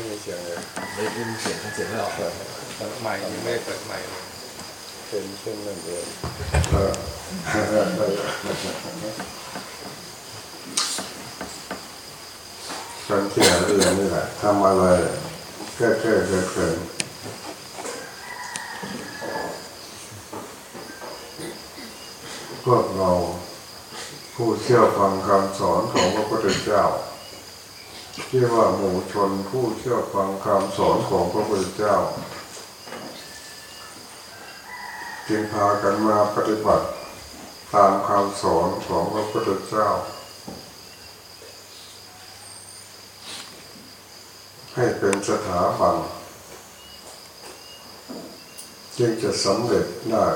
ไม่มีเสียงเลยได้ยินเสียงเสียงไม่ออกเปิดใหม่ยังไม่ได้เปิดใหม่เลยเป็นเช่นนั้นเองเออฉันเขียนเรื่องนี่แหละทำอะไรแก้แก้เกิดเกิดพวกเราผู้เชื่อฟังคำสอนของพระพุทธเจ้า ที่ว่าหมู่ชนผู้เชื่อฟังคำสอนของพระพุทธเจ้า จึงพากันมาปฏิบัติตามคำสอนของพระพุทธเจ้า ให้เป็นสถาบันจึงจะสำเร็จได้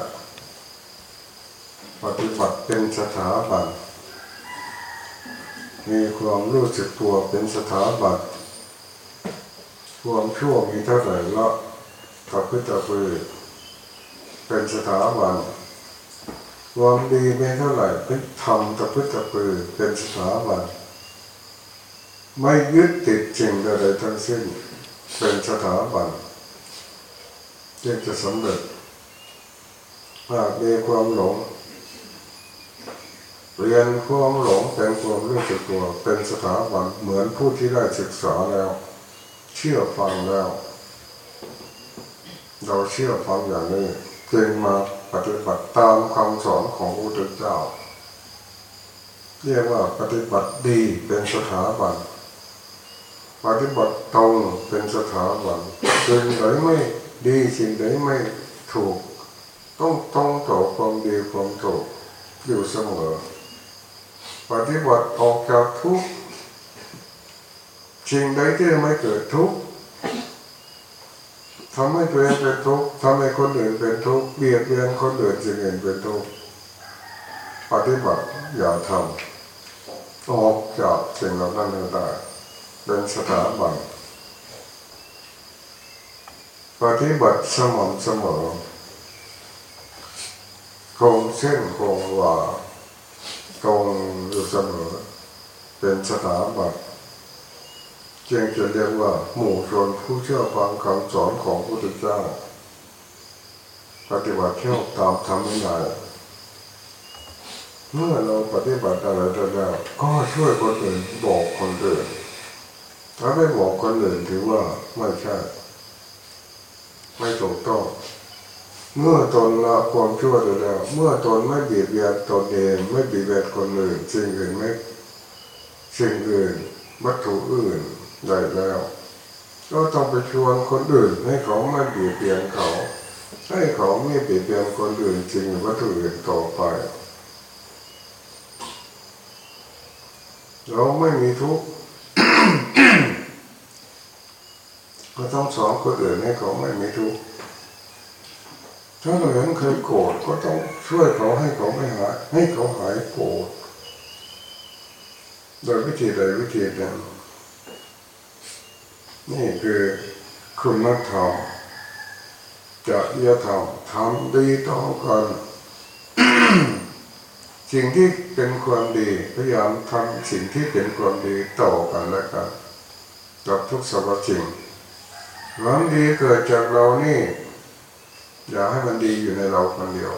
ปฏิบัติเป็นสถาบัน มีความรู้สึกตัวเป็นสถาบันความชั่วมีเท่าไหร่ละกับพิจารณเป็นสถาบันความดีมีเท่าไหร่เป็นธรรมกับพิจารณเป็นสถาบันไม่ยึดติดสิ่งใดๆทั้งสิ้น เป็นสถาบันจึงจะสำเร็จหากมีความหลง เรียนความหลงเป็นความรู้สึกตัวเป็นสถาบันเหมือนผู้ที่ได้ศึกษาแล้ว เชื่อฟังแล้ว เราเชื่อฟังอย่างนี้จึงมาปฏิบัติตามคำสอนของพระพุทธเจ้า เรียกว่าปฏิบัติดีเป็นสถาบันปฏิบัติตรงเป็นสถาบันสิ่งไหนไม่ดีสิ่งไหนไม่ถูก ต้องต้องต่อความดีความถูกอยู่เสมอ ปฏิบัติออกจากทุกข์สิ่งใดที่ไม่เกิดทุกข์ทำให้ตัวเองเป็นทุกข์ทำให้คนอื่นเป็นทุกข์เบียดเบียนคนอื่นสิ่งอื่นเป็นทุกข์ปฏิบัติอย่าทำออกจากสิ่งเหล่านั้นไม่ได้เป็นสถาบันปฏิบัติสม่ำเสมอคงเส้นคงวา ตรงอยู่เสมอ เป็นสถาบันจึงจะเรียกว่า หมู่ชนผู้เชื่อฟังคำสอนของพระพุทธเจ้า ปฏิบัติเที่ยวตามธรรมวินัยเมื่อเราปฏิบัติอะไรแล้วก็ช่วยคนอื่นบอกคนอื่นถ้าไม่บอกคนอื่นถือว่าไม่ใช่ ไม่ถูกต้อง เมื่อตนละความชั่วแล้ว เมื่อตนไม่เบียดเบียนตนเองไม่เบียดเบียนคนอื่นสิ่งอื่นไม่สิ่งอื่น วัตถุอื่นได้แล้ว ก็ต้องไปชวนคนอื่น ให้เขาไม่เบียดเบียนเขา ให้เขาไม่เบียดเบียนคนอื่นจริงวัตถุอื่นต่อไป เราไม่มีทุกข์ก็ต้องสอนคนอื่นให้เขาไม่มีทุกข์ ถ้าเราเห็นเคยโกรธก็ต้องช่วยเขาให้เขาไม่หายให้เขาหายโกรธโดยวิธีใดวิธีหนึ่งนี่คือคุณธรรมจริยธรรมทำดีต่อกันสิ่งที่เป็นความดีพยายามทำสิ่งที่เป็นความดีต่อกันและกันกับทุกสรรพสิ่งความดีเกิดจากเรานี่ อย่าให้มันดีอยู่ในเราคนเดียว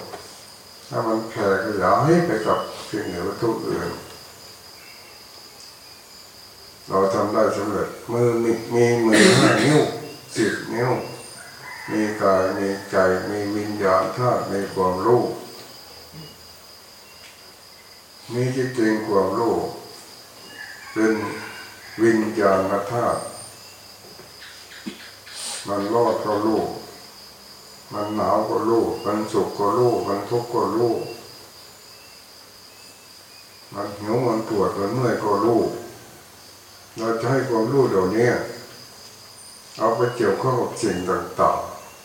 ถ้ามันแผ่ขยายให้ไปกับสิ่งเหนือวัตถุอื่น เราทำได้สำเร็จมือมีมีมือห้านิ้วสิบนิ้ว มีกายมีใจมีวิญญาณธาตุมีความรู้มีจริงๆความรู้เป็นวิญญาณธาตุมันรอดก็รู้ มันหนาวก็รู้ มันสุขก็รู้ มันทุกข์ก็รู้ มันหิวมันปวดมันเมื่อยก็รู้ เราจะให้ความรู้เดี๋ยวนี้เอาไปเกี่ยวข้องกับสิ่งต่าง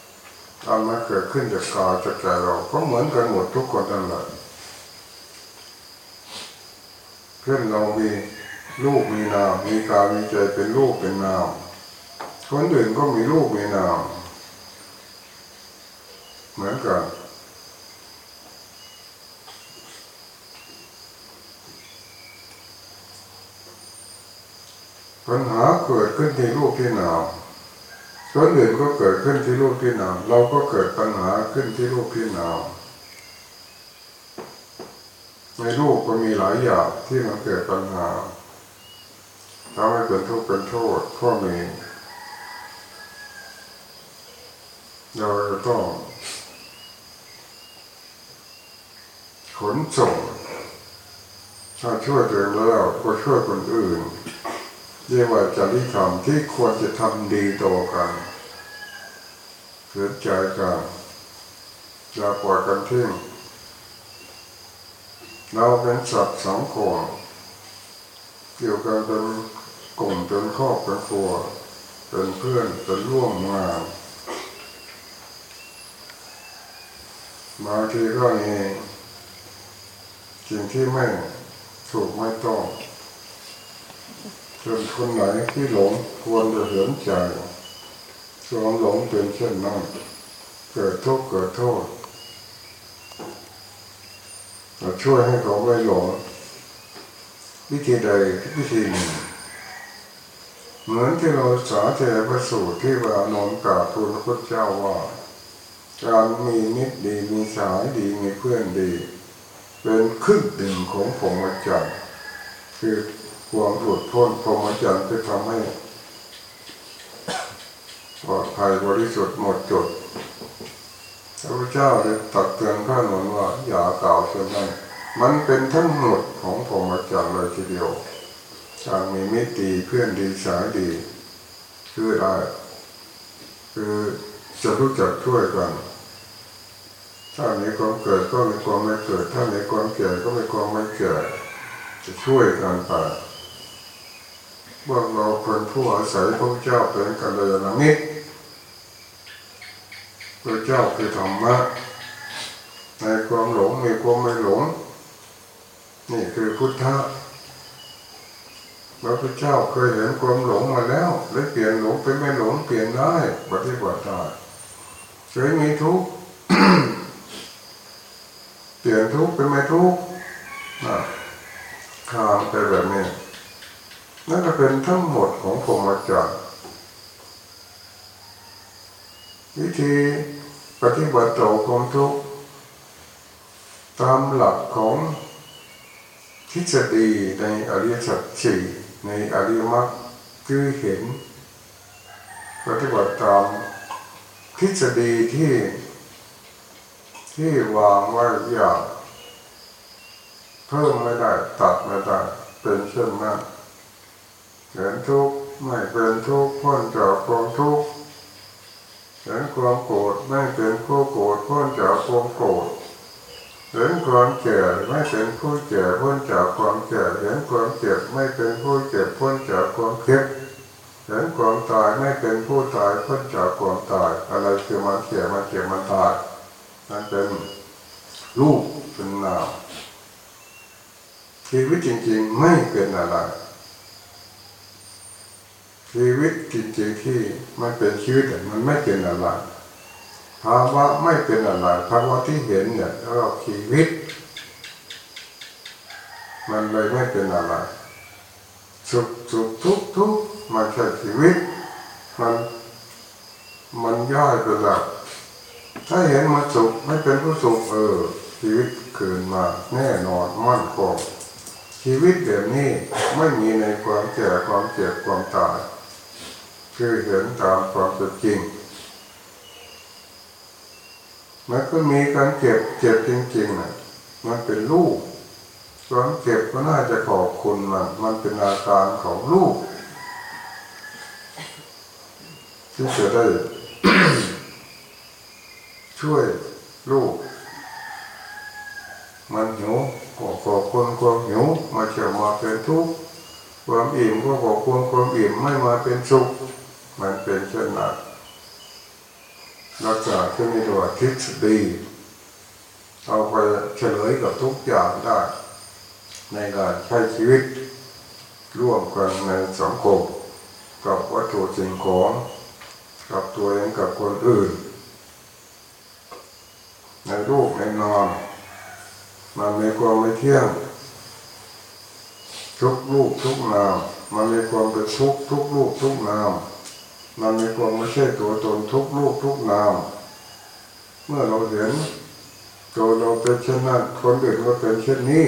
ๆเอามาเกิดขึ้นจากกายจากใจเราก็เหมือนกันหมดทุกคนนั่นแหละเพื่อนเรามีลูกมีนาม มีกายมีใจเป็นลูกเป็นนาม คนอื่นก็มีลูกมีนาม เหมือนกันปัญหาเกิดขึ้นที่รูปที่นามคนอื่นก็เกิดขึ้นที่รูปที่นามเราก็เกิดปัญหาขึ้นที่รูปที่นามในรูปก็มีหลายอย่างที่มันเกิดปัญหาทำให้เป็นทุกข์เป็นโทษก็มีเราต้อง ขนส่งถ้าช่วยตัวเองแล้วก็ช่วยคนอื่น เรียกว่าจริยธรรมที่ควรจะทำดีต่อกันเสียใจกันอย่าปล่อยกันทิ้งเราเป็นสัตว์สังคมเกี่ยวกันเป็นกลุ่มเป็นครอบเป็นครัวเป็นเพื่อนเป็นร่วมงานบางทีก็มี สิ่งที่ไม่ถูกไม่ต้องจนคนไหนที่หลงควรจะเห็นใจความหลงเป็นเช่นนั้นเกิดทุกข์เกิดโทษเราช่วยให้เขาไม่หลงวิธีใดวิธีหนึ่งเหมือนที่เราสาธยายพระสูตรที่ว่านนกาบทูลพระเจ้าว่า การมีมิตรดีมีสายดีมีเพื่อนดี เป็นครึ่งหนึ่งของผงอาจารย์คือความหลุดพ้นพรหมจรรย์จะทำให้ปลอดภัยบริสุทธิ์หมดจดพระพุทธเจ้าได้ตักเตือนข้าหนุนว่า อย่ากล่าวเช่นนั้นมันเป็นทั้งหมดของพรหมจรรย์เลยทีเดียวการมีมิตรดีเพื่อนดีสายดี คืออะไรคือจะรู้จักช่วยกัน ถ้ามีความเกิดก็มีความไม่เกิด ถ้ามีความแก่ก็มีความไม่แก่จะช่วยกันไปพวกเราคนผู้อาศัยพระเจ้าเป็นกัลยาณมิตรพระเจ้าคือธรรมะในความหลงมีความไม่หลง นี่คือพุทธะพระพุทธเจ้าเคยเห็นความหลงมาแล้วเลยเปลี่ยนหลงเป็นไม่หลงเปลี่ยนได้ปฏิบัติได้เคยมีทุกข์ เปลี่ยนทุกเป็นไม่ทุกข์นะทางไปแบบนี้นั่นก็เป็นทั้งหมดของพรหมจรรย์วิธีปฏิบัติต่อความทุกข์ตามหลักของทฤษฎีในอริยสัจสี่ในอริยมรรคคือเห็น ปฏิบัติตามทฤษฎีที่ ที่วางไว้อย่างเพิ่มไม่ได้ตัดไม่ได้เป็นเช่นนั้นเห็นทุกข์ไม่เป็นทุกข์พ้นจากความทุกข์เห็นความโกรธไม่เป็นผู้โกรธพ้นจากความโกรธเห็นความแก่ไม่เป็นผู้แก่พ้นจากความแก่เห็นความเจ็บไม่เป็นผู้เจ็บพ้นจากความเจ็บเห็นความตายไม่เป็นผู้ตายพ้นจากความตาย อะไรคือมันแก่มันเจ็บมันตาย นั่นเป็นรูปเป็นนามชีวิตจริง ๆ ไม่เป็นอะไร ชีวิตจริงๆที่มันเป็นชีวิตมันไม่เป็นอะไรภาวะไม่เป็นอะไรภาวะที่เห็นเนี่ยเราชีวิต มันเลยไม่เป็นอะไรสุขสุขทุกทุกมันใช่ชีวิต มันมันย่อยไปแล้ว ถ้าเห็นมันสุขไม่เป็นผู้สุขเออ ชีวิตคืนมาแน่นอนมั่นคงชีวิตแบบนี้ไม่มีในความแก่ความเจ็บความตายคือเห็นตามความเป็นจริงมันก็มีการเจ็บเจ็บจริงๆนะมันเป็นลูกความเจ็บก็น่าจะขอบคุณมันมันเป็นอาการของลูกที่จะได้ ช่วยลูก มันหิวก็ขอบคุณความหิวมาเฉียวมาเป็นทุกข์ความอิ่มก็ขอบคุณความอิ่มไม่มาเป็นสุข มันเป็นเช่นนั้นรักษาที่นี่ตัวทฤษฎีเอาไปเฉลยกับทุกอย่างได้ ในการใช้ชีวิต ร่วมกันในสังคมกับวัตถุสิ่งของ กับตัวเองกับคนอื่น ในรูปในนามมันมีความไม่เที่ยง ทุกรูปทุกนามมันมีความเป็นทุกทุกรูปทุกนามมันมีความไม่ใช่ตัวตนทุกรูปทุกนามเมื่อเราเห็นตัวเราเป็นเช่นนั้นคนอื่นก็เป็นเช่นนี้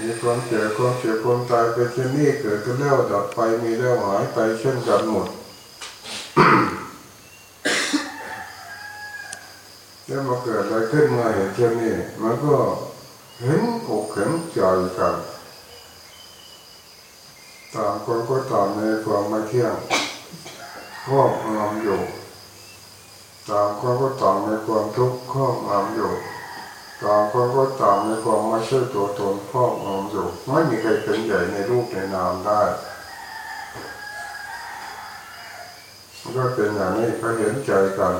มีความเจ็บความเจ็บความตายเป็นเช่นนี้เกิดขึ้นแล้วดับไปมีแล้วหายไปเช่นกันหมด แล้วมาเกิดอะไรขึ้นมาเห็นเช่นนี้มันก็เห็นอกเห็นใจกันต่างคนก็ต่างในความไม่เที่ยงครอบงำอยู่ต่างคนก็ต่างในความทุกข์ครอบงำอยู่ต่างคนก็ต่างในความไม่ใช่ตัวตนครอบงำอยู่ไม่มีใครเป็นใหญ่ในรูปในนามได้ก็เป็นอย่างนี้เขาเห็นใจกัน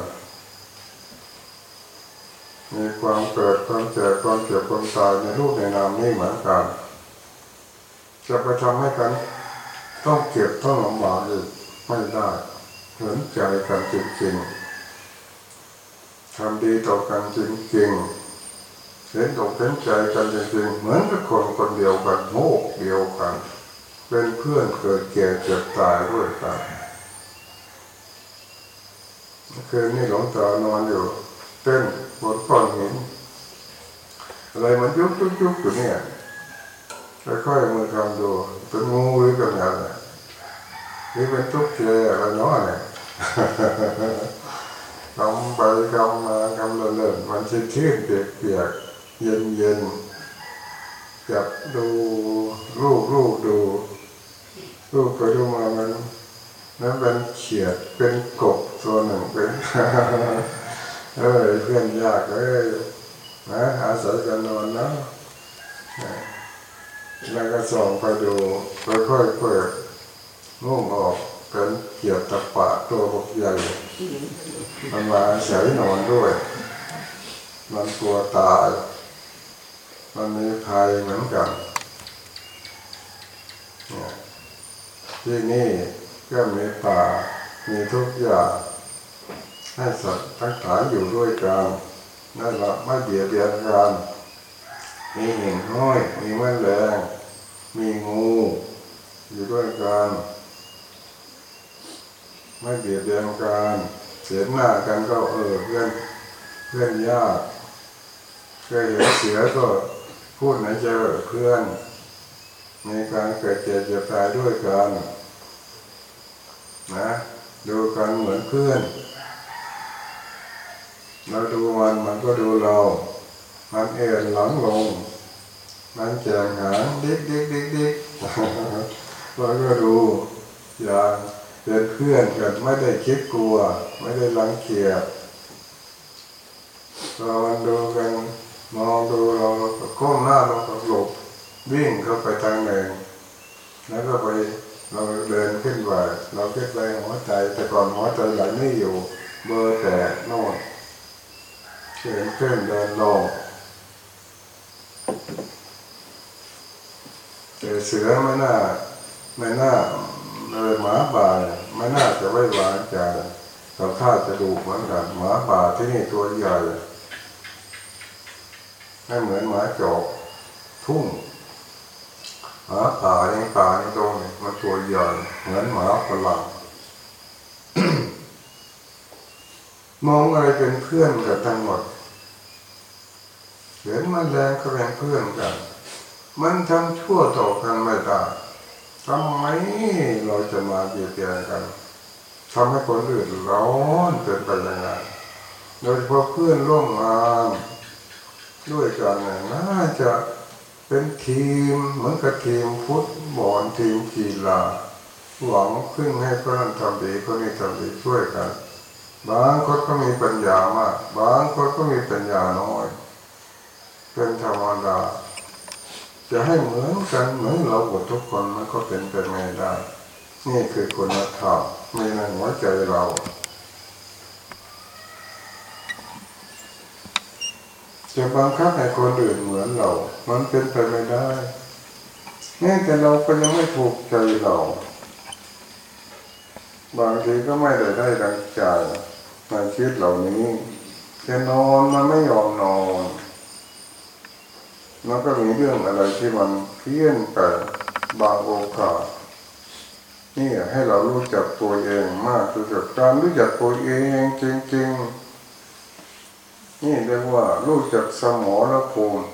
มีความเกิดความเจ็บความเจ็บความตายในรูปในนามนี่เหมือนกัน จะไปทำให้กัน ต้องเก็บต้องลำบากอีกไม่ได้เห็นใจกันจริงๆทำดีต่อกันจริงๆเห็นอกเห็นใจกันจริงๆเหมือนกับคนคนเดียวกันโมกเดียวกัน เป็นเพื่อนเกิดแก่เจ็บตายด้วยกันคืนนี้หลวงตานอนอยู่เต้น บนก้อนหินอะไรมันยุบยุบยุบอยู่เนี่ยค่อยๆมือทำดูเป็นงูหรือเป็นอะไรหรือเป็นตุ๊กแกออะไรเนาะเนี่ยกำไปกำมากำเล่นๆมันชื่นชื่นเปียกเปียกเย็นเย็นจับดูรูปรูปดูรูปไปดูมามันนั้นเป็นเขียดเป็นกบตัวหนึ่งเป็น เอ้ยเพื่อนยากเอ้ยนะอาศัยกันนอนนะแล้วก็ส่องไปดูค่อยๆเปิดนุ่งออกเป็นเกี่ยบตะปะตัวบกใหญ่มันมาอาศัยนอนด้วย มันกลัวตาย มันมีภัยเหมือนกันเนี่ยที่นี่ก็มีป่ามีทุกอย่าง ให้สัตว์ทั้งหลายอยู่ด้วยกันนั่นแหละไม่เบียดเบียนกันมีหิ่งห้อย มีแมลงมีงูอยู่ด้วยกันไม่เบียดเบียนกันเสียหน้ากันก็เออเพื่อนเพื่อนยากเคยเห็นเสือก็พูดในใจว่าเพื่อนมีการเกิดเจ็บเจ็บตายด้วยกันนะดูกันเหมือนเพื่อน เราดูมันมันก็ดูเรา มันเอ็นหลังลง มันแจงหางดิกดิกดิกดิกเราก็ดู อย่างเป็นเพื่อนกันไม่ได้คิดกลัว ไม่ได้รังเกียจเราดูกันมองดูเราเราก็ก้มหน้าเราก็หลบวิ่งเข้าไปทางหนึ่ง แล้วก็ไปเราเดินขึ้นไปเราขึ้นไปหัวใจแต่ก่อนหัวใจไหลไม่อยู่ เบอร์แต่โน่น เดินขึ้นเดินลงแต่เสือไม่น่า ไม่น่าเลยหมาป่าไม่น่าจะไว้วางใจเราท่าจะดูเหมือนกันหมาป่าที่นี่ตัวใหญ่ไม่เหมือนหมาจอกทุ่งหมาป่าในป่าในตรงนี้มันตัวใหญ่เหมือนหมาฝรั่งมองอะไรเป็นเพื่อนกันทั้งหมด เห็นมันแรงก็เป็นเพื่อนกัน มันทำชั่วต่อกันไม่ได้ทำไมเราจะมาเบียดเบียนกันทำให้คนอื่นร้อนเกินไปยังไงโดยเฉพาะเพื่อนร่วมงานด้วยกันเนี่ยน่าจะเป็นทีมเหมือนกับทีมฟุตบอลทีมกีฬาหวังพึ่งให้คนนั้นทำดีคนนี้ทำดีช่วยกัน บางคนก็มีปัญญามาก บางคนก็มีปัญญาน้อย เป็นธรรมดา จะให้เหมือนกันเหมือนเราหมดทุกคนมันก็เป็นไปไม่ได้ นี่คือคุณธรรมในหัวใจเราจะบังคับให้คนอื่นเหมือนเรา มันเป็นไปไม่ได้แม้แต่เราก็ยังไม่ถูกใจเรา บางทีก็ไม่ได้ได้ดังใจในชีวิตเหล่านี้จะนอนมันไม่ยอมนอน มมันก็มีเรื่องอะไรที่มันเพี้ยนไปบางโอกาสนี่ให้เรารู้จักตัวเองมากที่สุดการรู้จักตัวเองจริงๆ นี่เรียกว่ารู้จักสมอละภูมิ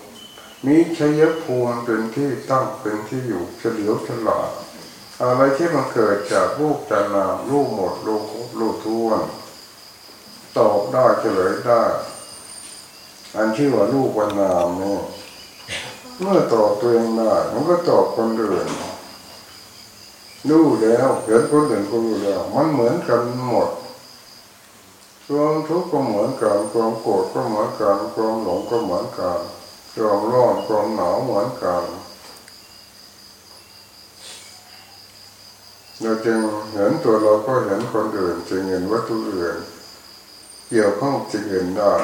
มีชัยภูมิเป็นที่ตั้งเป็นที่อยู่เฉลียวฉลาดอะไรที่มันเกิดจากรูปจากนามรูปหมดรูปรูปท้วนตอบได้เฉลยได้ อันชื่อว่ารูปวันนามเนี่ย เมื่อตอบตัวเองได้มันก็ตอบคนอื่นรู้แล้วเห็นคนอื่นก็รู้แล้ว มันเหมือนกันหมดความทุกข์ก็เหมือนกันความโกรธก็เหมือนกันความหลงก็เหมือนกันความร้อนความหนาวเหมือนกันเราจึงเห็นตัวเราก็เห็นคนอื่นจึงเห็นวัตถุอื่นเกี่ยวข้องจึงเห็นได้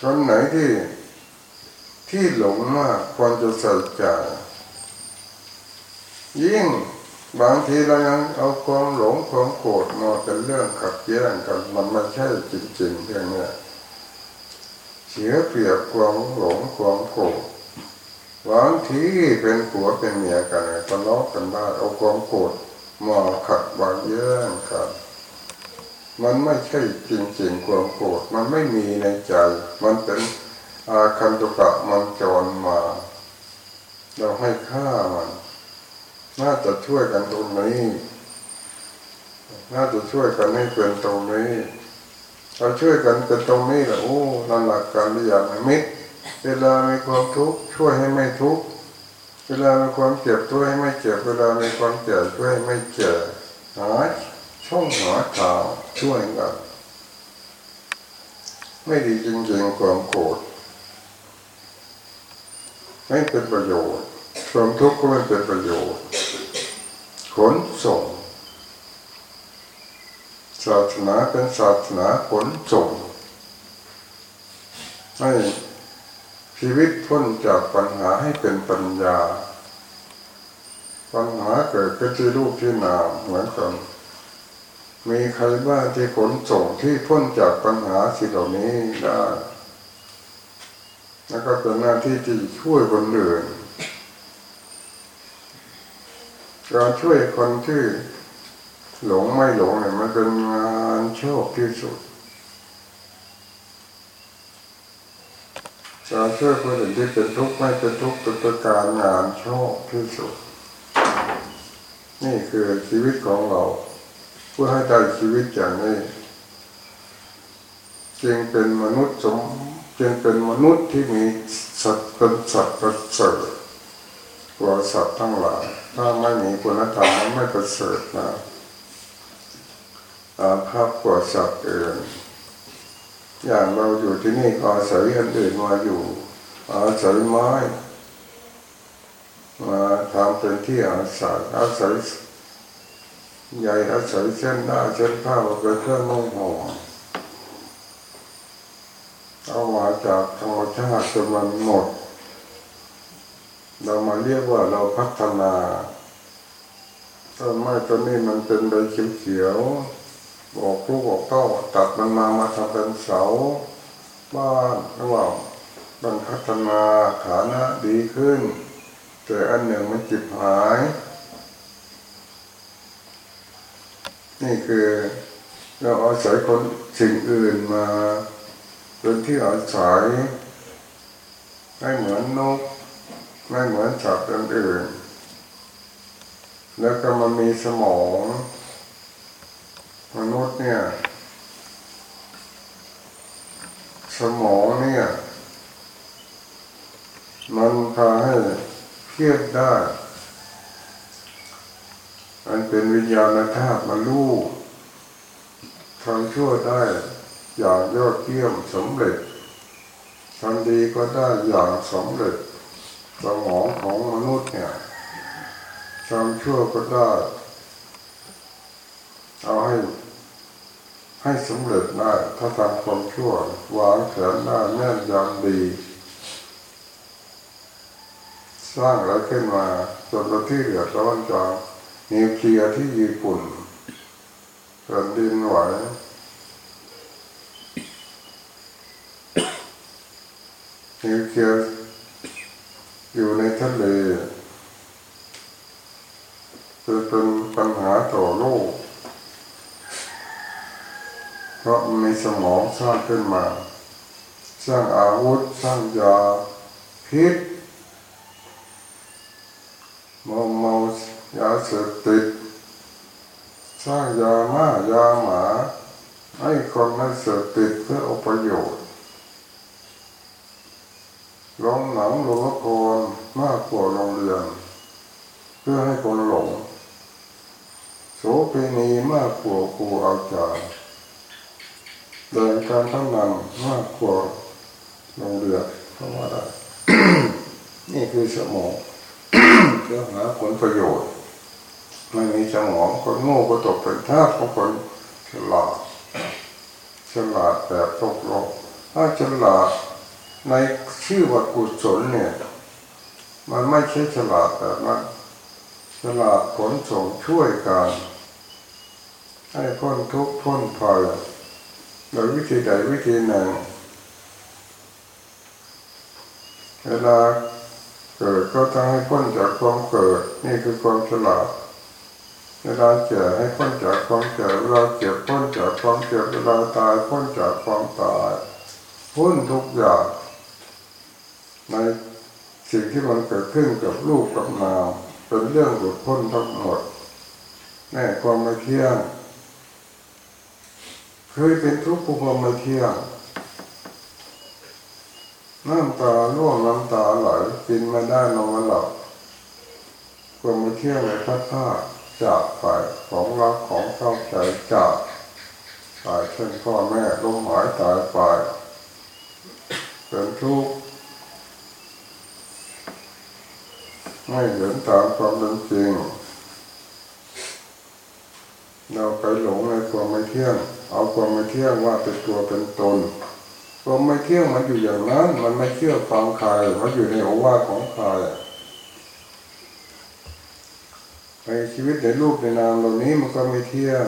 คนไหนที่ ที่หลงมากควรจะใส่ใจยิ่งบางทีเรายังเอาความหลงความโกรธมาเป็นเรื่องขัดแย้งกันมันไม่ใช่จริงๆเรื่องเนี้ยเสียเปรียบความหลงความโกรธบางทีเป็นผัวเป็นเมียกันทะเลาะกันได้เอาความโกรธมาขัดวางแย้งกันมันไม่ใช่จริงๆความโกรธมันไม่มีในใจ มันเป็น อาคันตุกะมันจรมา เราให้ค่ามัน น่าจะช่วยกันตรงนี้ น่าจะช่วยกันให้เป็นตรงนี้ เราช่วยกันเป็นตรงนี้แหละโอ้นั่นหลักการเรียนมิตร เวลามีความทุกข์ช่วยให้ไม่ทุกข์เวลามีความเจ็บช่วยให้ไม่เจ็บ เวลามีความเจ็บช่วยให้ไม่เจ็บหาช่องหาทางช่วยกันไม่ดีจริงๆความโกรธ ไม่เป็นประโยชน์ความทุกข์ก็ไม่เป็นประโยชน์ ขนส่ง ศาสนาเป็นศาสนาขนส่ง ให้ชีวิตพ้นจากปัญหาให้เป็นปัญญา ปัญหาเกิดก็ที่รูปที่นามเหมือนกันมีใครบ้างที่ขนส่งที่พ้นจากปัญหาสิ่งเหล่านี้ได้ แล้วก็เป็นหน้าที่ที่ช่วยคนอื่นการช่วยคนที่หลงไม่หลงเนี่ยมันเป็นงานโชคที่สุดการช่วยคนอื่นที่เป็นทุกข์ไม่เป็นทุกข์เป็นการงานโชคที่สุด นี่คือชีวิตของเราเพื่อให้ได้ชีวิตอย่างนี้จึงเป็นมนุษย์สม จึงเป็นมนุษย์ที่มีสัตว์เป็นสัตว์ประเสริฐกว่าสัตว์ทั้งหลาย ถ้าไม่มีคุณธรรมมันไม่ประเสริฐนะอาภัพกว่าสัตว์อื่นอย่างเราอยู่ที่นี่อาศัยอันอื่นมาอยู่ อาศัยไม้มาทำเป็นที่อาศัยอาศัยใหญ่อาศัยเส้นได้าเส้นผ้ามาเป็นเครื่องนุ่งห่ม เอามาจากธรรมชาติจนมันหมด เรามาเรียกว่าเราพัฒนาต้นไม้ต้นนี้มันเป็นใบเขียวๆบอกลูกบอกเต้าตัดมันมามาทำเป็นเสาบ้านระหว่างมันพัฒนาฐานะดีขึ้น แต่อันหนึ่งมันจิบหาย นี่คือเราอาศัยคนสิ่งอื่นมา เป็นที่อาศัยไม่เหมือนนกไม่เหมือนสัตว์อื่นแล้วก็มันมีสมองมนุษย์เนี่ย สมองเนี่ย มันพาให้เครียดได้มันเป็นวิญญาณธาตุมันรู้ทำชั่วได้ อย่างยอดเยี่ยมสำเร็จทำดีก็ได้อย่างสำเร็จสมองของมนุษย์เนี่ยทำชั่วก็ได้ เอาให้ ให้สำเร็จได้ ถ้าทำความชั่ววางแผนได้แม่นยำดี สร้างอะไรขึ้นมาจนเราที่เดือดร้อนจากนิวเคลียร์ที่ญี่ปุ่นแผ่นดินไหว เนิวเคลียร์อยู่ในทะเลจะเป็นปัญหาต่อโลก เพราะมีสมองสร้างขึ้นมา สร้างอาวุธ สร้างยาพิษเมาเมายาเสพติด สร้างยามายาหมา ให้คนให้นเสพติดเพื่อเอาประโยชน์ ลงหนังลงละครมากกว่าโรงเรียนเพื่อให้คนหลงโสเภณีมากกว่าครูอาจารย์เดินการทั้งนั้นมากกว่าโรงเรียนเพราะว่าได้นี่คือสมองเพื่อหาผลประโยชน์ไม่มีสมองคนโง่ก็ตกเป็นทาสของคนฉลาดฉลาดแบบตกโลกถ้าฉลาด ในชื่อว่ากุศลเนี่ย มันไม่ใช่ฉลาดแบบนั้นฉลาดผลส่งช่วยกันให้พ้นทุกข์พ้นภัยโดยวิธีใดวิธีหนึ่งเวลาเกิดก็ต้องให้พ้นจากความเกิด นี่คือความฉลาดเวลาเจ็บให้พ้นจากความเจ็บเวลาเจ็บพ้นจากความเจ็บเวลาตายพ้นจากความตายพ้นทุกอย่าง ในสิ่งที่มันเกิดขึ้นกับรูปกับนามเป็นเรื่องหลุดพ้นทั้งหมดแน่ความไม่เที่ยงเคยเป็นทุกข์ความไม่เที่ยงน้ำตาล่วงน้ำตาไหลกินไม่ได้นอนไม่หลับความไม่เที่ยงในพัดผ้าจากไปของรักของเข้าใจจากตายเช่นพ่อแม่ล้มหายตายไปเป็นทุกข์ ไม่เห็นตามความเป็นจริง เราไปหลงในความไม่เที่ยง เอาความไม่เที่ยงว่าเป็นตัวเป็นตนความไม่เที่ยงมันอยู่อย่างนั้น มันไม่เชื่อฟังใครมันอยู่ในโอวาของใครในชีวิตในรูปในนามเหล่านี้มันก็ไม่เที่ยง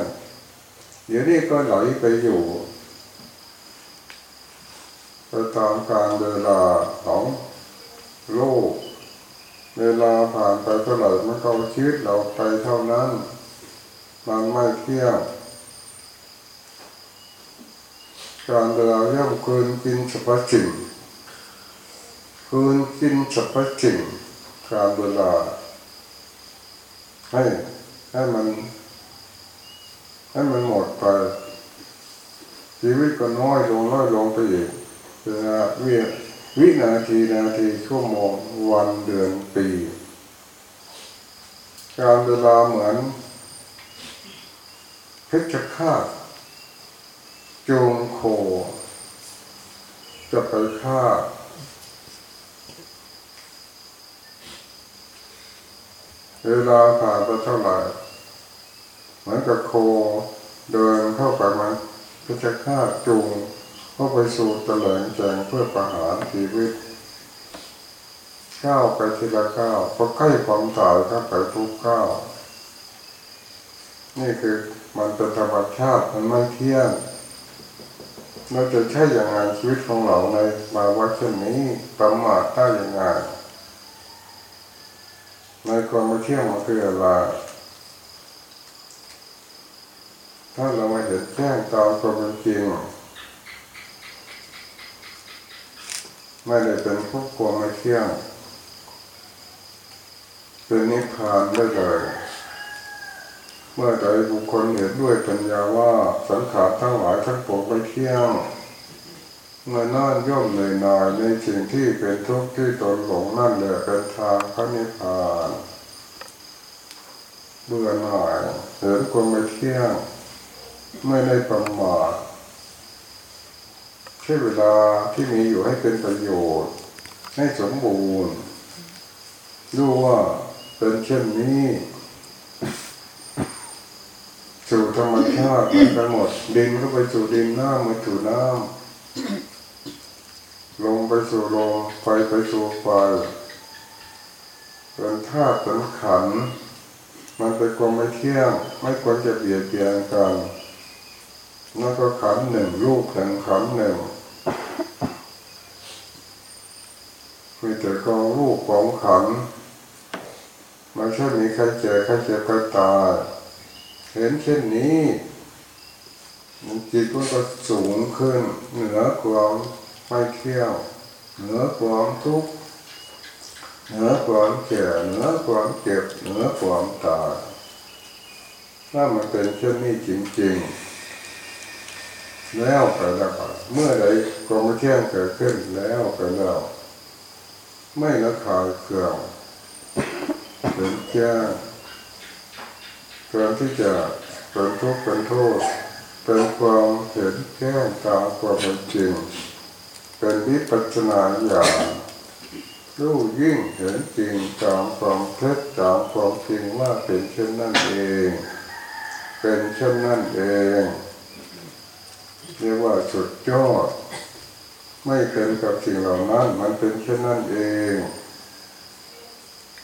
เดี๋ยวนี้ก็ไหลไปอยู่ไปตามการเวลาของโลก เวลาผ่านไปเท่าไหร่มันก็ชีวิตเราไปเท่านั้น มันไม่เที่ยงการเวลาย่อมคืนกินสรรพสิ่งคืนกินสรรพสิ่งการเวลา ให้ให้มันให้มันหมดไปชีวิตก็น้อยลงน้อยลงไปอีกเวลาวิ วินาทีนาทีชั่วโมงวันเดือนปี การเวลาเหมือนเพชรฆาตจงโค จะไปฆ่าเวลาผ่านไปเท่าไหร่เหมือนกับโคเดินเข้าไปมันเพชรฆาตจูง เข้าไปสู่ตะแหลงแจงเพื่อประหารชีวิตก้าวไปทีละก้าวพอใกล้ความตายก็ไปทุกก้าวนี่คือมันเป็นธรรมชาติมันไม่เที่ยงเราจะใช้อย่างไรชีวิตของเราในมาวัดเช่นนี้ประมาทได้อย่างไรในความไม่เที่ยงมันคืออะไรถ้าเราไม่เห็นแจ้งตามความเป็นจริง ไม่ได้เป็นพวกความไม่เที่ยงเป็นนิพพานได้เลยเมื่อใดบุคคลเห็นด้วยปัญญาว่าสังขารทั้งหลายทั้งปวงไม่เที่ยงเมื่อนั่นย่อมเหน่อยหน่ายในสิ่งที่เป็นทุกข์ที่ตนหลงนั่นแหละเป็นทางพระนิพพานเบื่อหน่ายเห็นความไม่เที่ยง ไม่ได้ประมาท ใช้เวลาที่มีอยู่ให้เป็นประโยชน์ ให้สมบูรณ์รู้ว่าเป็นเช่นนี้สู่ธรรมชาติเหมือนกันหมดดินก็ไปสู่ดินน้ำมาสู่น้ำลงไปสู่ลมไฟไปสู่ไฟเป็นธาตุเป็นขัน มันเป็นความไม่เที่ยง ไม่ควรจะเบียดเบียนกันแล้วก็ขันหนึ่งรูปหนึ่งขันหนึ่ง มีแต่กองรูปของขันไม่ใช่มีใครเจ็บใครเจ็บใครตายเห็นเช่นนี้จิตมันก็สูงขึ้น เหนือความไม่เที่ยว เหนือความทุกข์เหนือความแก่เหนือความเจ็บเหนือความตายถ้ามันเป็นเช่นนี้จริงๆ แล้วไปแล้วไปเมื่อใดความไม่เที่ยงเกิดขึ้นแล้วไปแล้ว ไม่ละคายเกลียวเป็นแก้กินที่จะเป็นทุกข์เป็นโทษ เป็นความเห็นแก้ตามความเป็นจริง เป็นวิปัสสนาญาณรู้ยิ่งเห็นจริงตามความเท็จตามความจริงว่าเป็นเช่นนั้นเอง เป็นเช่นนั้นเองเรียกว่าสุดยอด ไม่เป็นกับสิ่งเหล่านั้นมันเป็นเช่นนั้นเอง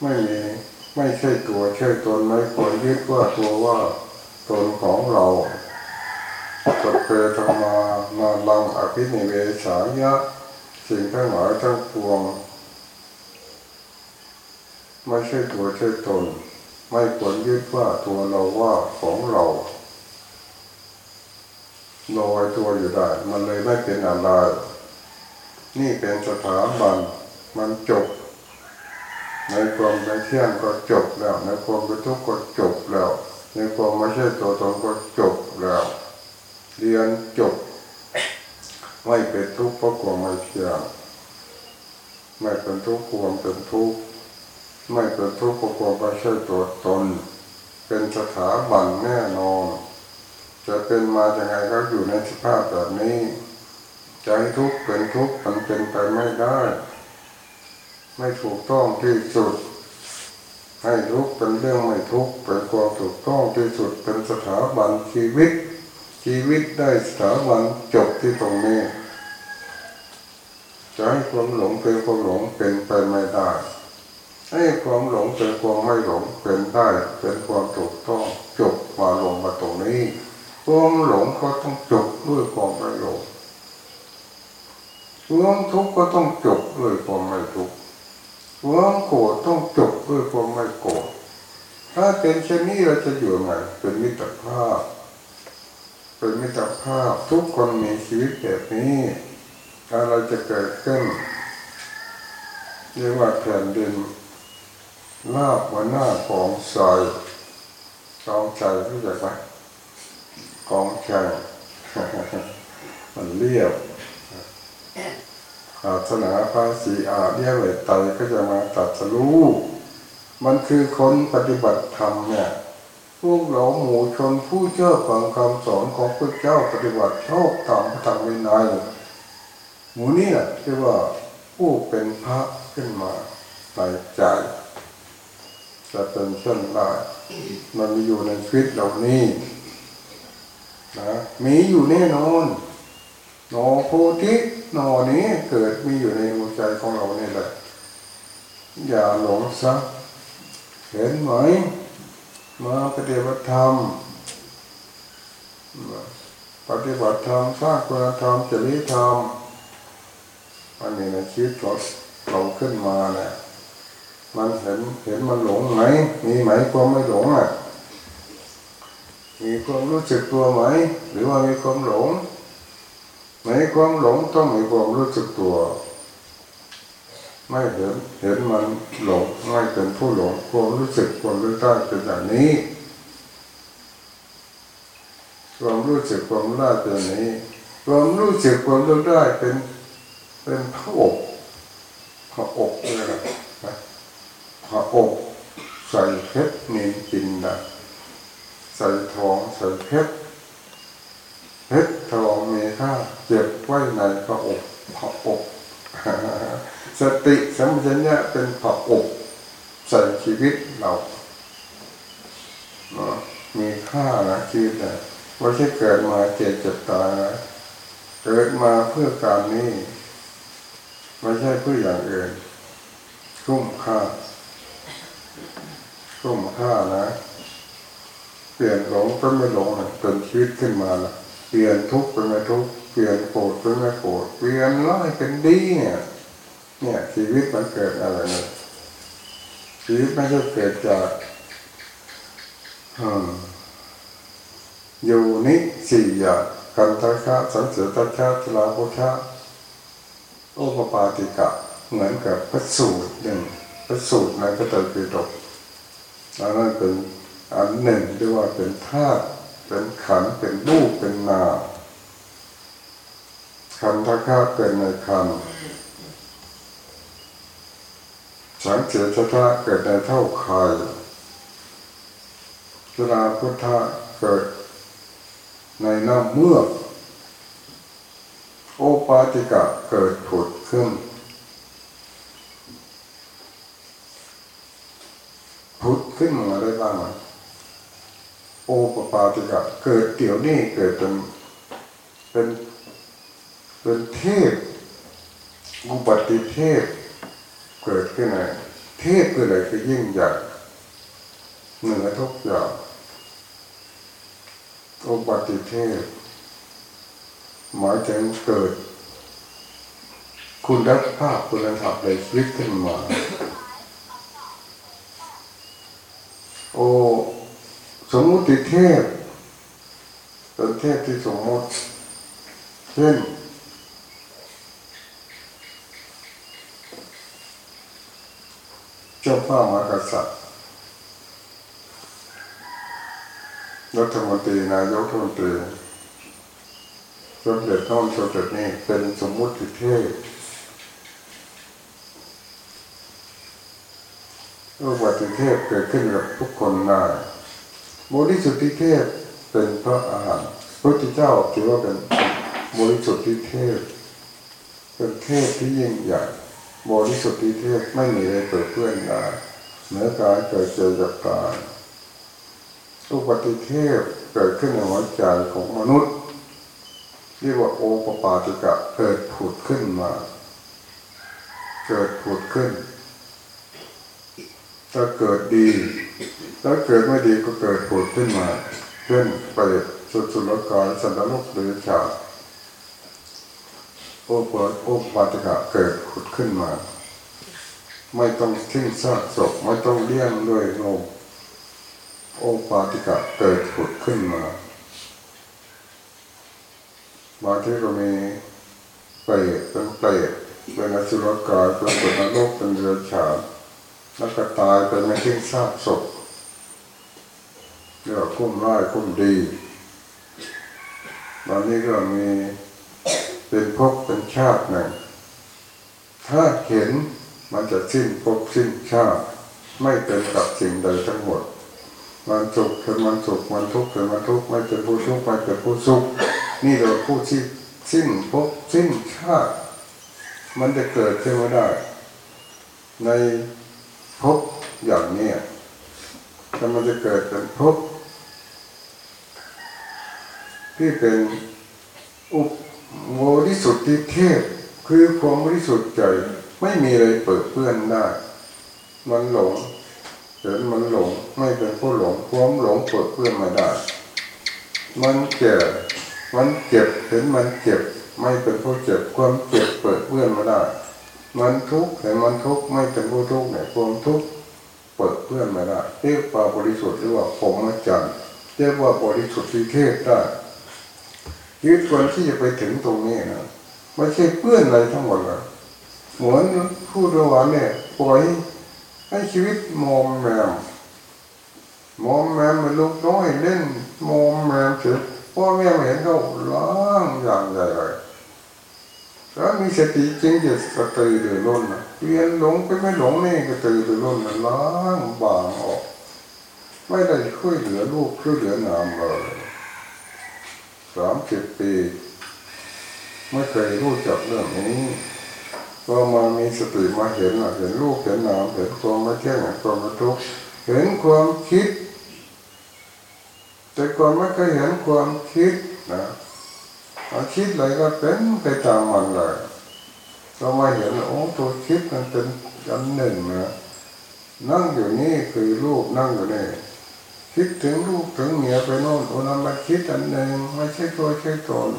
ไม่มีไม่ใช่ตัวใช่ตนไม่ควรยึดว่าตัวว่าตนของเราสพเพธรรมานาลังอภินิเวสายะ สิ่งทั้งหลายทั้งปวง ไม่ใช่ตัวใช่ตน ไม่ควรยึดว่าตัวเราว่าของเราลอยตัวอยู่ได้ มันเลยไม่เป็นอะไร นี่เป็นสถาบันมันจบ ในความเป็นเที่ยงก็จบแล้ว ในความเป็นทุกข์ก็จบแล้ว ในความไม่ใช่ตัวตนก็จบแล้ว เรียนจบ ไม่เป็นทุกข์เพราะความไม่เที่ยงไม่เป็นทุกข์ความเป็นทุกข์ไม่เป็นทุกข์เพราะความไม่ใช่ตัวตน เป็นสถาบันแน่นอนจะเป็นมาอย่างไงก็อยู่ในสภาพแบบนี้ ใจทุกข์เป็นทุกข์มันเป็นไปไม่ได้ ไม่ถูกต้องที่สุด ให้ทุกข์เป็นเรื่องไม่ทุกข์เป็นความถูกต้องที่สุดเป็นสถาบันชีวิต ชีวิตได้สถาบันจบที่ตรงนี้จะให้ความหลงเป็นความหลงเป็นไปไม่ได้ให้ความหลงเป็นความไม่หลงเป็นได้เป็นความถูกต้องจบมาลงมาตรงนี้ความหลงก็ต้องจบด้วยความไม่หลง ความทุกข์ก็ต้องจบด้วยความไม่ทุกข์ความโกรธต้องจบด้วยความไม่โกรธถ้าเป็นเช่นนี้เราจะอยู่ไงเป็นมิตรภาพ เป็นมิตรภาพทุกคนมีชีวิตแบบนี้อะไรจะเกิดขึ้นเรียกว่าแผ่นดินลาบวันหน้าของทรายกองใจรู้จักไหมกองใจมันเรียบ ศาสนาภาษีอาเรียกเลยไตก็จะมาตัดสรู้มันคือคนปฏิบัติธรรมเนี่ยพวกเราหมู่ชนผู้เชื่อฟังคำสอนของพระเจ้าปฏิบัติชอบตามพระธรรมวินัยหมู่นี้นะที่ว่าผู้เป็นพระขึ้นมาในใจจะเป็นเช่นได้มันมีอยู่ในชีวิตเหล่านี้นะมีอยู่แน่นอน หนอโพธิหนอนี้เกิดมีอยู่ในหัวใจของเราเนี่ยแหละ อย่าหลงซะเห็นไหม มาปฏิบัติธรรมปฏิบัติธรรมสร้างคุณธรรมจริยธรรมอันนี้ในชีวิตเราเราขึ้นมาเนี่ยมันเห็นเห็นมันหลงไหม มีไหมความไม่หลงอะ มีความรู้สึกตัวไหม หรือว่ามีความหลง ไหมความหลงต้องมีความรู้สึกตัว ไม่เห็นเห็นมันหลงไม่เป็นผู้หลงความรู้สึกความรู้ได้เป็นอย่างนี้ความรู้สึกความรู้ได้เป็นอย่างนี้ความรู้สึกความรู้ได้เป็นเป็นพระอกพระอกเลยนะพระอกใส่เพชรนินจินดาใส่ทองใส่เพชร เพชรทองมีค่าเจ็บไว้ในพระอกพระอกสติสัมปชัญญะเป็นพระอกใส่ชีวิตเรานะมีค่านะชีวิตนะไม่ใช่เกิดมาเจ็บเจ็บตายนะเกิดมาเพื่อการนี้ไม่ใช่เพื่ออย่างอื่นคุ้มค่าคุ้มค่านะ เปลี่ยนหลงเป็นไม่หลงนะเป็นชีวิตขึ้นมาละ เปลี่ยนทุกข์เป็นไม่ทุกข์เปลี่ยนโกรธเป็นไม่โกรธเปลี่ยนร้ายเป็นดีเนี่ยเนี่ยชีวิตมันเกิดอะไรเนี่ยชีวิตไม่ใช่เกิดจากอยู่นิสี่อย่างกันทะชะสังเสริฐชะชลาพุชะโอปปาติกะ เหมือนกับพระสูตรหนึ่งพระสูตรในพระไตรปิฎกอันนั้นเป็นอันหนึ่งเรียกว่าเป็นธาตุ เป็นขันเป็นรูปเป็นนาคันทักาเกิดในคันสังเกตชะเกิดในเท่าคายจุฬาพุทธะเกิดในน้ำเมือกโอปาติกะเกิดผุดขึ้นผุดขึ้นมาได้บ้างไหม อปปาติกะเกิดเดี๋ยวนี้เกิดเป็นเป็นเป็นเทพอุปติเทพเกิดขึ้นไงเทพคืออะไรคือยิ่งใหญ่เหนือทุกอย่างอุปติเทพหมายถึงเกิด คุณรักภาพคุณธรรมในชีวิตขึ้นมา โอ้ สมมุติเทพเป็นเทพที่สมมติเช่นเจ้าพ่อมากษัตริย์รัฐมนตรีนายกรัฐมนตรีสมเด็จท่องสมเด็จนี่เป็นสมมุติเทพอุบัติเทพเกิดขึ้นกับทุกคนได้ บริสุทธิเทพเป็นพระอาหารพระเจ้าถือว่าเป็นบริสุทธิเทพ เป็นเทพที่ยิ่งใหญ่บริสุทธิเทพไม่มีอะไรเปิดเพื่อนได้เหนือกายเกิดเจอจากกายอุบัติเทพเกิดขึ้นในหัวใจของมนุษย์เรียกว่าโอปปาติกะเกิดผุดขึ้นมา เกิดผุดขึ้น ถ้าเกิดดี ถ้าเกิดไม่ดีก็เกิดผุดขึ้นมาเช่นไปสุดสุรกายสันตลกหรือชาโอปโอปาติกะเกิดผุดขึ้นมา ไม่ต้องทิ้งซากศพไม่ต้องเลี้ยงด้วยโลมโอปาติกะเกิดผุดขึ้นมาบางที่ก็มีเปรตเป็นเปรตเป็นอสุรกายเป็นคนนรกเป็นเรือฉาน แล้วก็ตายไปไม่ทิ้งซากศพเรียกว่าคุ้มร้ายคุ้มดีตอนนี้ก็มีเป็นภพเป็นชาติหนึ่ง ถ้าเห็นมันจะสิ้นภพสิ้นชาติ ไม่เป็นกับสิ่งใดทั้งหมด มันสุขเป็นมันสุขมันทุกข์เป็นมันทุกข์ไม่เป็นผู้ทุกข์ไม่เป็นผู้สุข นี่เราผู้ที่สิ้นภพสิ้นชาติ มันจะเกิดขึ้นมาได้ ใน ภพอย่างนี้ถ้ามันจะเกิดเป็นภพที่เป็นอุปบริสุทธิเทพคือความบริสุทธิ์ใจไม่มีอะไรเปิดเพื่อนได้ มันหลงเห็นมันหลงไม่เป็นผู้หลงความหลงเปิดเพื่อนมาได้ มันแก่มันเจ็บเห็นมันเจ็บไม่เป็นผู้เจ็บความเจ็บเปิดเพื่อนมาได้ มันทุกข์เห็นมันทุกข์ไม่เป็นผู้ทุกข์เนี่ยความทุกข์เปิดเพื่อนมาได้เรียกว่าบริสุทธิ์หรือว่าผมมาจันเรียกว่าบริสุทธิ์ที่เทศได้ยึดคนที่จะไปถึงตรงนี้นะไม่ใช่เพื่อนอะไรทั้งหมดเลยเหมือนผู้ระหว่างเนี่ยปล่อยให้ชีวิตมอมแมมมอมแมมมันลูกน้อยเล่นมอมแมมเฉยพ่อแม่เห็นเขาล้างอย่างใหญ่เลย ถ้ามีสติจริงจะกระตือรือร้นนะเรียนหลงไปไม่หลงนี่กระตือรือร้นนะล้างบางออก ไม่ได้ช่วยเหลือลูกช่วยเหลือนามเลยสามสิบปี ไม่เคยรู้จักเรื่องนี้ก็มามีสติมาเห็นเห็นลูกเห็นนามเห็นความไม่แข็งเห็นความไม่ทุกข์เห็นความคิด แต่ก่อนไม่เคยเห็นความคิดนะ คิดอะไรก็เป็นไปตามมันเลยก็มาเห็นโอ้ตัวคิดมันเป็นอันหนึ่งนะนั่งอยู่นี่คือลูกนั่งอยู่นี่คิดถึงลูกถึงเมียไปโน่นโอ้นั่นมันคิดอันหนึ่งไม่ใช่ตัวใช่ตน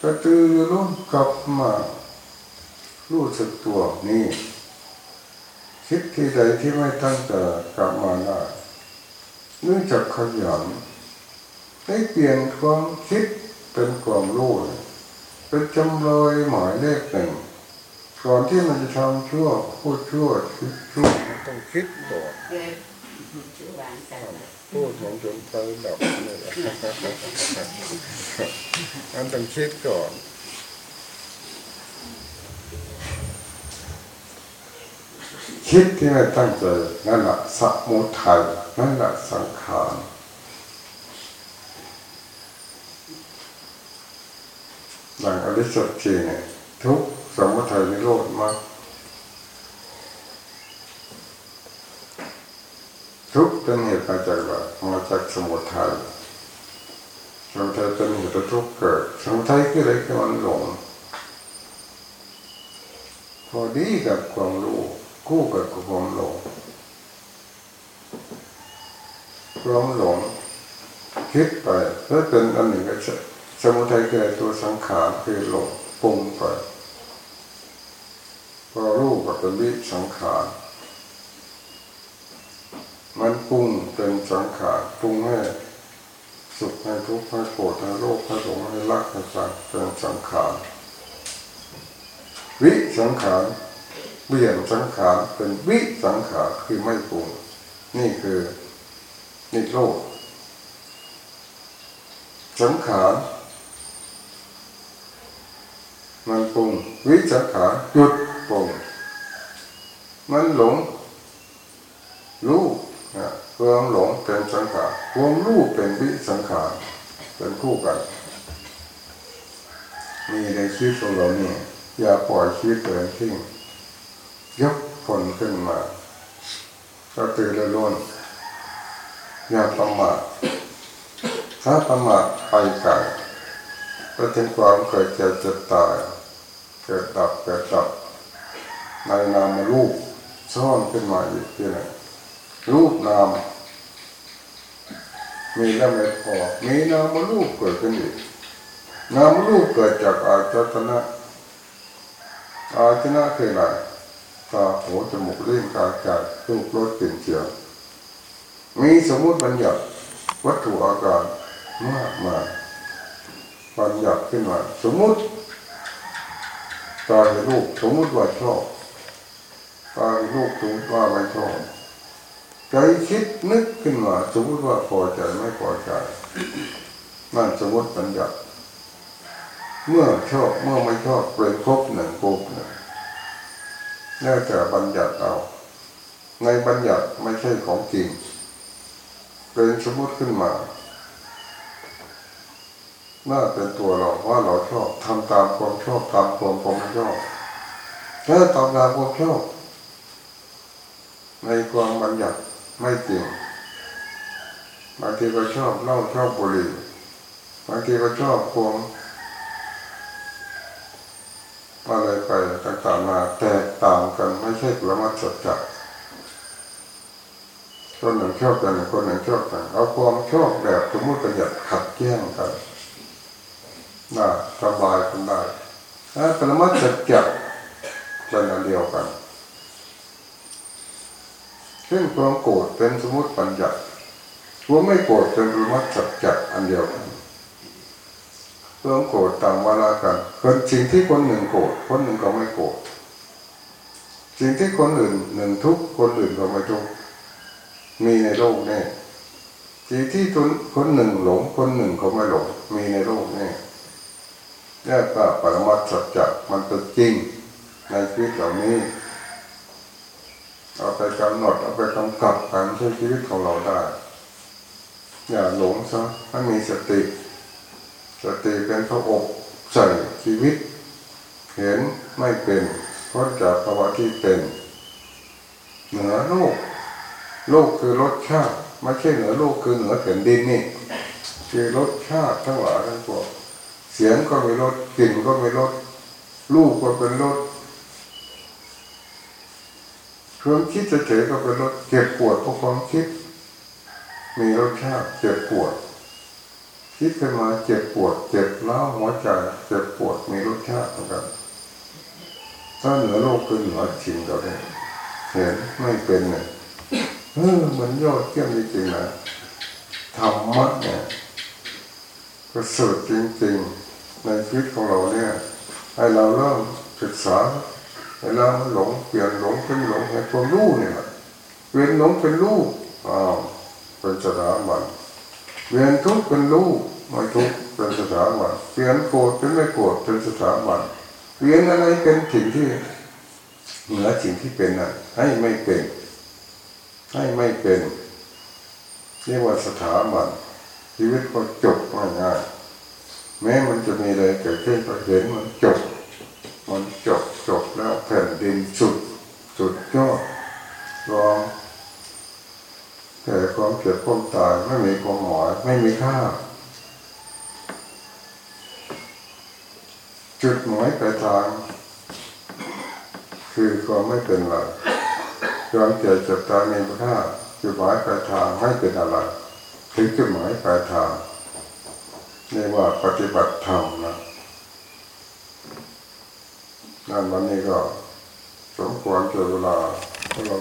กระตือรือร้นกลับมารู้สึกตัวนี่คิดที่ใดที่ไม่ตั้งใจกลับมาได้เนื่องจากขยันได้เปลี่ยนความคิด เป็นความรู้เป็นจำเลยหมายเลขหนึ่งก่อนที่มันจะทำชั่วพูดชั่วคิดชั่วต้องคิดก่อนเออชื่อวางกันพูดของจนไฟดับนี่แหละอันต้องคิดก่อนคิดที่ไม่ตั้งใจนั่นแหละสมุทัยนั่นแหละสังขาร หลังอริสัตจีเนี่ยทุกสมุทัยนิโรธมากทุกเป็นเหตุมาจากว่ามาจากสมุทัยสมุทัยเป็นเหตุทุกเกิด สมุทัยคืออะไรคือมันหลงพอดีกับความรู้คู่กับความหลงความหลงคิดไปแล้วเป็นอันหนึ่งก็จะ สมุทัยคือตัวสังขารคือหลงปรุงไปพอรู้กับเป็นวิสังขารมันปรุงเป็นสังขารปรุงให้สุขให้ทุกข์ให้โกรธให้โลภให้หลงให้รักให้ชังเป็นสังขารวิสังขารเปลี่ยนสังขารเป็นวิสังขารคือไม่ปรุง นี่คือนิโรธสังขาร มันปรุงวิสังขารหยุดปรุงมันหลงรู้นะความหลงเป็นสังขารความรู้เป็นวิสังขารเป็นคู่กันมีในชีวิตของเราเนี่ยอย่าปล่อยชีวิตตัวเองทิ้งยกผลขึ้นมาก็ตื่นล้นอย่าประมาทถ้าประมาทไปไกล ก็ถึงความเคยเจ็บเจ็บตาย เกิดดับเกิดดับในนามรูปซ่อนขึ้นมาอีกที่ไหนรูปนาม มีแล้วไม่พอมีนามรูปเกิดขึ้นอีกนามรูปเกิดจากอาจตนะอาจตนะคืออะไรตาหูจมูกเล่นกายใจรูปรสกลิ่นเสียงมีสมมติบัญญัติวัตถุอาการมากมาย บัญญัติขึ้นมาสมมุติตาเห็นรูปสมมุติว่าชอบตาเห็นรูปสมมติว่าไม่ชอบใจคิดนึกขึ้นมาสมมติว่าพอใจไม่พอใจนั่นสมมติบัญญัติเมื่อชอบเมื่อไม่ชอบเป็นภพหนึ่งภพหนึ่งแล้วแต่บัญญัติเอาในบัญญัติไม่ใช่ของจริงเป็นสมมติขึ้นมา น่าเป็นตัวเราว่าเราชอบทำตามความชอบตามความผมไม่ชอบถ้าตามตามความชอบในความบัญญัติไม่จริงบางทีก็ชอบเล้าชอบบุหรี่บางทีก็ชอบความอะไรไปต่างๆมาแตกต่างกันไม่ใช่ประมาทสัจจะคนหนึ่งชอบกันคนหนึ่งชอบกันเอาความชอบแบบสมมติประหยัดขัดแย้งกัน น่าสบายกันได้ถ้าปรมาสัจจะเป็นอันเดียวกันเช่นความโกรธเป็นสมมติปัญญัติความไม่โกรธเป็นปรมาสัจจะอันเดียวกันเรื่องโกรธต่างเวลากันเป็นสิ่งที่คนหนึ่งโกรธคนหนึ่งก็ไม่โกรธสิ่งที่คนอื่นหนึ่งทุกคนอื่นก็ไม่ทุกมีในโลกแนี้สิ่งที่คนหนึ่งหลงคนหนึ่งก็ไม่หลงมีในโลกแนี้ นี่ก็ปรมัตสัจจะมันเป็นจริง ในชีวิตเหล่านี้ เอาไปกำหนดเอาไปกำกับการใช้ชีวิตของเราได้ อย่าหลงซะให้มีสติ สติเป็นพระอบใส่ชีวิต เห็นไม่เป็นพ้นจากภาวะที่เป็น เหนือโลกโลกคือรสชาติไม่ใช่เหนือโลกคือเหนือแผ่นดินนี่คือรสชาติทั้งหลายทั้งปวง เสียงก็มีรสกลิ่นก็มีรสรูปก็เป็นรสความคิดเฉยๆก็เป็นรสเจ็บปวดเพราะความคิด มีรสชาติเจ็บปวด คิดขึ้นมาเจ็บปวด เจ็บล้าวหัวใจเจ็บปวดมีรสชาติเหมือนกันถ้าเหนือโลกคือเหนือจริงเราเนี่ยเห็นไม่เป็นเนี่ยเออมันยอดเยี่ยมจริงๆนะธรรมะเนี่ย สริฐจริงๆ ในชีวิตของเราเนี่ย ให้เราเริ่มศึกษาให้เราหลงเปลี่ยนหลงเป็นหลงให้ความรู้เนี่ยเวียนหลงเป็นรู้อ้าวเป็นสถาบันเวียนทุกเป็นรู้ไม่ทุกเป็นสถาบันเปลี่ยนโกรธเป็นไม่โกรธเป็นสถาบันเวียนอะไรเป็นสิ่งที่เหนือสิ่งที่เป็นน่ะ ให้ไม่เป็น ให้ไม่เป็นเรียกว่าสถาบัน ชีวิตก็จบง่ายๆแม้มันจะมีอะไรเกิดขึ้นก็เห็นมันจบ มันจบจบแล้วแผ่นดินสุดสุดยอดรองแต่ความเกิดความตายไม่มีความหมายไม่มีค่า จุดหมายปลายทาง คือความไม่เป็นไรความเกิดเจ็บตายในพระธาจุดหมายปลายทางไม่เป็นอะไร ถึงจุดหมายปลายทางเรียกว่าปฏิบัติธรรมนะนั่นวันนี้ก็สมควรเกิดเวลาเรา